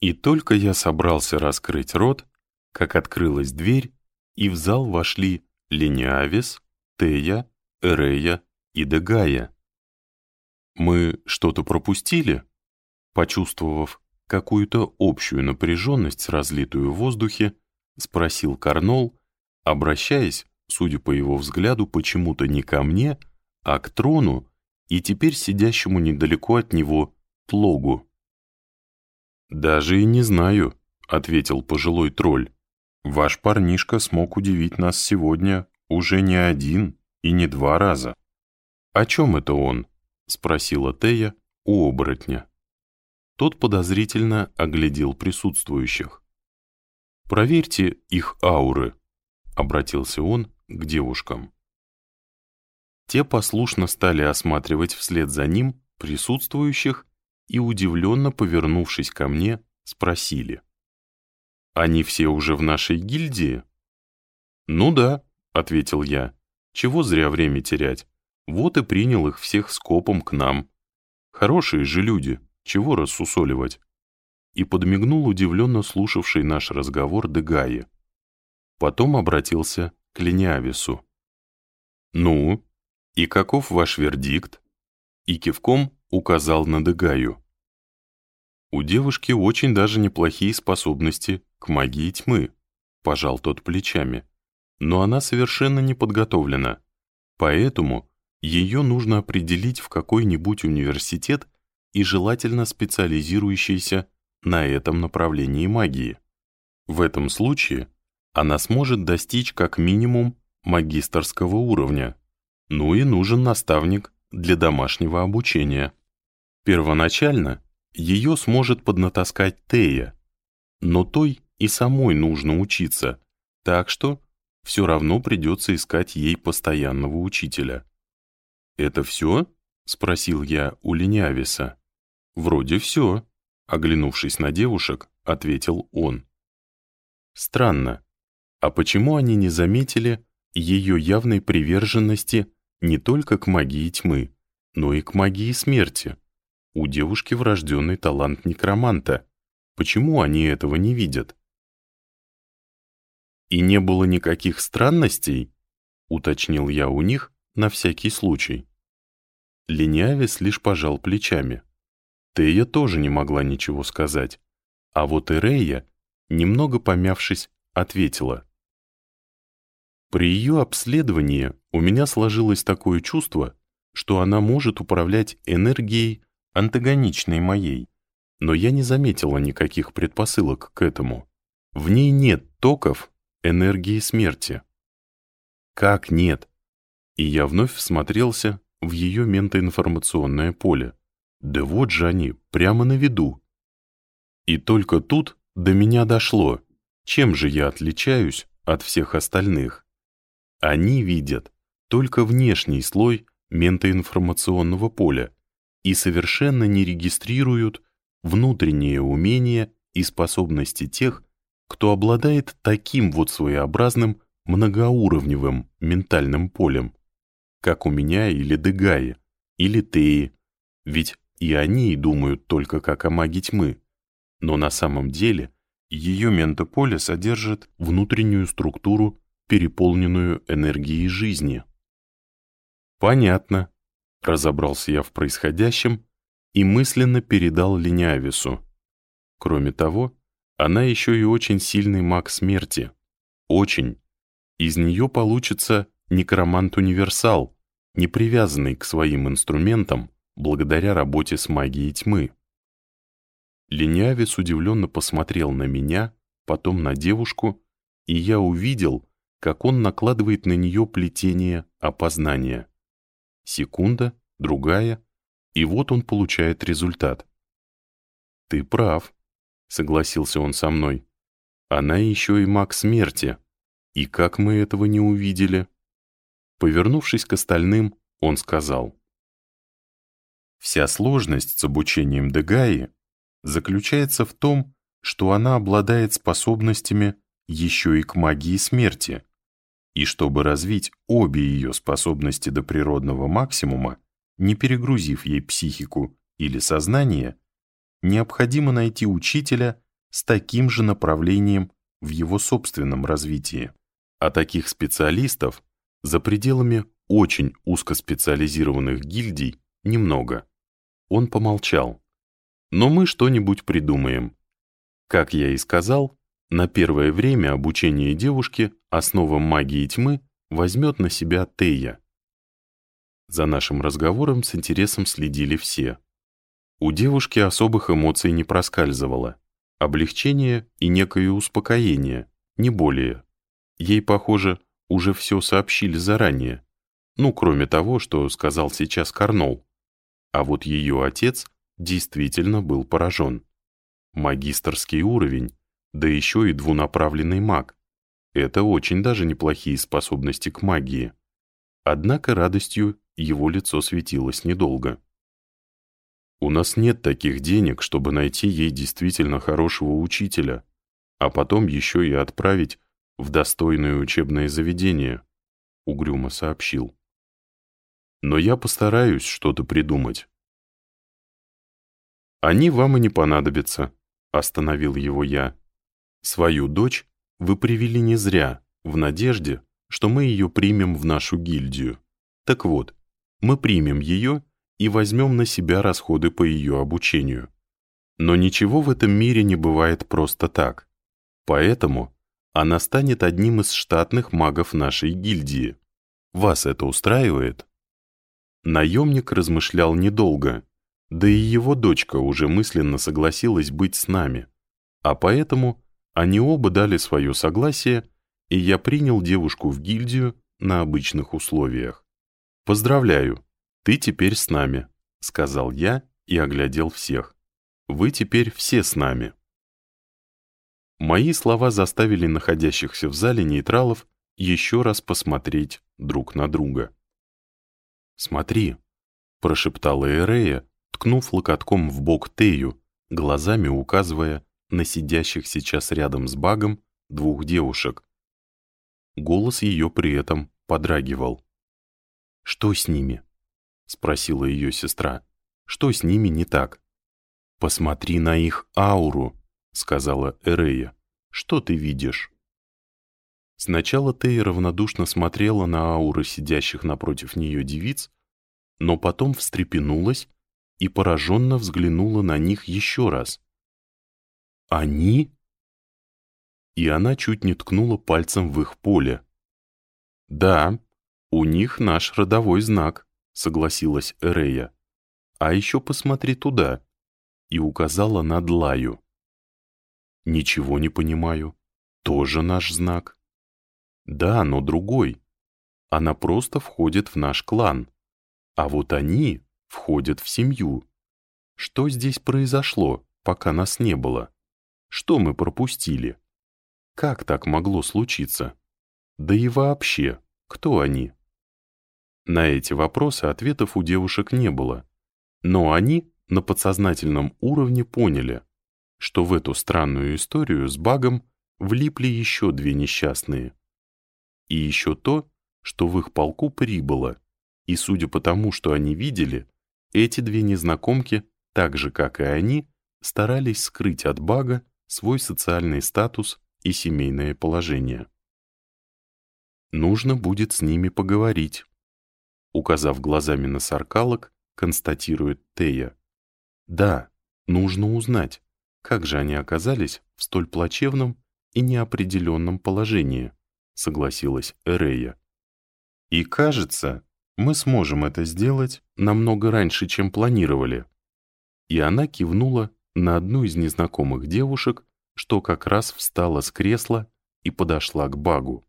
И только я собрался раскрыть рот, как открылась дверь, и в зал вошли Лениавис, Тея, Эрея и Дегая. Мы что-то пропустили? Почувствовав какую-то общую напряженность, разлитую в воздухе, спросил Карнол, обращаясь, судя по его взгляду, почему-то не ко мне, а к трону и теперь сидящему недалеко от него Тлогу. «Даже и не знаю», — ответил пожилой тролль. «Ваш парнишка смог удивить нас сегодня уже не один и не два раза». «О чем это он?» — спросила Тея у оборотня. Тот подозрительно оглядел присутствующих. «Проверьте их ауры», — обратился он к девушкам. Те послушно стали осматривать вслед за ним присутствующих и, удивленно повернувшись ко мне, спросили. «Они все уже в нашей гильдии?» «Ну да», — ответил я. «Чего зря время терять? Вот и принял их всех скопом к нам. Хорошие же люди, чего рассусоливать?» И подмигнул удивленно слушавший наш разговор Дегае. Потом обратился к Лениавису. «Ну, и каков ваш вердикт?» И кивком указал на Дегаю. «У девушки очень даже неплохие способности к магии тьмы», пожал тот плечами. «Но она совершенно не подготовлена, поэтому ее нужно определить в какой-нибудь университет и желательно специализирующийся на этом направлении магии. В этом случае она сможет достичь как минимум магистрского уровня, ну и нужен наставник для домашнего обучения. Первоначально ее сможет поднатаскать Тея, но той и самой нужно учиться, так что все равно придется искать ей постоянного учителя. «Это все?» — спросил я у Ленявиса. «Вроде все», — оглянувшись на девушек, ответил он. «Странно. А почему они не заметили ее явной приверженности не только к магии тьмы, но и к магии смерти? У девушки врожденный талант некроманта. Почему они этого не видят?» «И не было никаких странностей?» — уточнил я у них на всякий случай. Лениавис лишь пожал плечами. Тея тоже не могла ничего сказать, а вот Эрея, немного помявшись, ответила. При ее обследовании у меня сложилось такое чувство, что она может управлять энергией, антагоничной моей, но я не заметила никаких предпосылок к этому. В ней нет токов энергии смерти. Как нет? И я вновь всмотрелся в ее ментоинформационное поле. Да вот же они, прямо на виду. И только тут до меня дошло, чем же я отличаюсь от всех остальных. Они видят только внешний слой ментоинформационного поля и совершенно не регистрируют внутренние умения и способности тех, кто обладает таким вот своеобразным многоуровневым ментальным полем, как у меня или Дегаи, или Теи, ведь и они думают только как о маге тьмы. Но на самом деле ее ментополе содержит внутреннюю структуру, переполненную энергией жизни. «Понятно», — разобрался я в происходящем и мысленно передал Лениавису. Кроме того, она еще и очень сильный маг смерти. Очень. Из нее получится некромант-универсал, не привязанный к своим инструментам, благодаря работе с магией тьмы. Ленявец удивленно посмотрел на меня, потом на девушку, и я увидел, как он накладывает на нее плетение опознания. Секунда, другая, и вот он получает результат. «Ты прав», — согласился он со мной. «Она еще и маг смерти. И как мы этого не увидели?» Повернувшись к остальным, он сказал. Вся сложность с обучением Дегаи заключается в том, что она обладает способностями еще и к магии смерти, и чтобы развить обе ее способности до природного максимума, не перегрузив ей психику или сознание, необходимо найти учителя с таким же направлением в его собственном развитии. А таких специалистов за пределами очень узкоспециализированных гильдий немного. Он помолчал. Но мы что-нибудь придумаем. Как я и сказал, на первое время обучение девушки основам магии тьмы возьмет на себя Тея. За нашим разговором с интересом следили все. У девушки особых эмоций не проскальзывало. Облегчение и некое успокоение, не более. Ей, похоже, уже все сообщили заранее. Ну, кроме того, что сказал сейчас Карнол. А вот ее отец действительно был поражен. Магистрский уровень, да еще и двунаправленный маг. Это очень даже неплохие способности к магии. Однако радостью его лицо светилось недолго. «У нас нет таких денег, чтобы найти ей действительно хорошего учителя, а потом еще и отправить в достойное учебное заведение», — угрюмо сообщил. «Но я постараюсь что-то придумать». «Они вам и не понадобятся», — остановил его я. «Свою дочь вы привели не зря, в надежде, что мы ее примем в нашу гильдию. Так вот, мы примем ее и возьмем на себя расходы по ее обучению. Но ничего в этом мире не бывает просто так. Поэтому она станет одним из штатных магов нашей гильдии. Вас это устраивает?» Наемник размышлял недолго, да и его дочка уже мысленно согласилась быть с нами. А поэтому они оба дали свое согласие, и я принял девушку в гильдию на обычных условиях. «Поздравляю, ты теперь с нами», — сказал я и оглядел всех. «Вы теперь все с нами». Мои слова заставили находящихся в зале нейтралов еще раз посмотреть друг на друга. «Смотри», — прошептала Эрея, ткнув локотком в бок Тею, глазами указывая на сидящих сейчас рядом с багом двух девушек. Голос ее при этом подрагивал. «Что с ними?» — спросила ее сестра. «Что с ними не так?» «Посмотри на их ауру», — сказала Эрея. «Что ты видишь?» Сначала Тея равнодушно смотрела на ауры сидящих напротив нее девиц, но потом встрепенулась и пораженно взглянула на них еще раз. «Они?» И она чуть не ткнула пальцем в их поле. «Да, у них наш родовой знак», — согласилась Эрея. «А еще посмотри туда», — и указала на Длаю. «Ничего не понимаю. Тоже наш знак?» «Да, но другой. Она просто входит в наш клан. А вот они входят в семью. Что здесь произошло, пока нас не было? Что мы пропустили? Как так могло случиться? Да и вообще, кто они? На эти вопросы ответов у девушек не было, но они на подсознательном уровне поняли, что в эту странную историю с багом влипли еще две несчастные. И еще то, что в их полку прибыло, и судя по тому, что они видели, эти две незнакомки, так же, как и они, старались скрыть от бага свой социальный статус и семейное положение. Нужно будет с ними поговорить. Указав глазами на саркалок, констатирует Тея. Да, нужно узнать, как же они оказались в столь плачевном и неопределенном положении, согласилась Эрея. И кажется, мы сможем это сделать намного раньше, чем планировали. И она кивнула на одну из незнакомых девушек, что как раз встала с кресла и подошла к Багу.